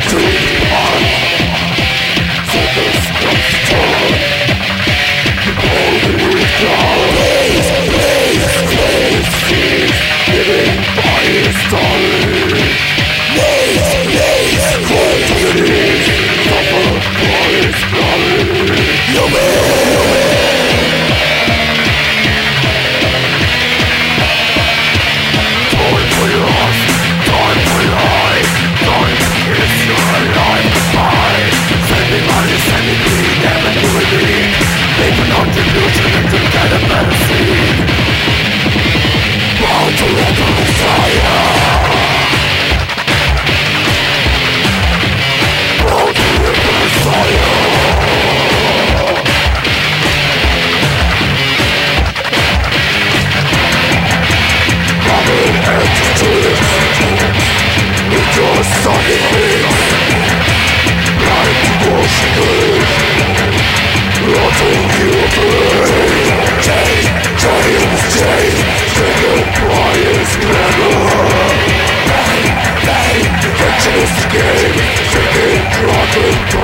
摧毁。Take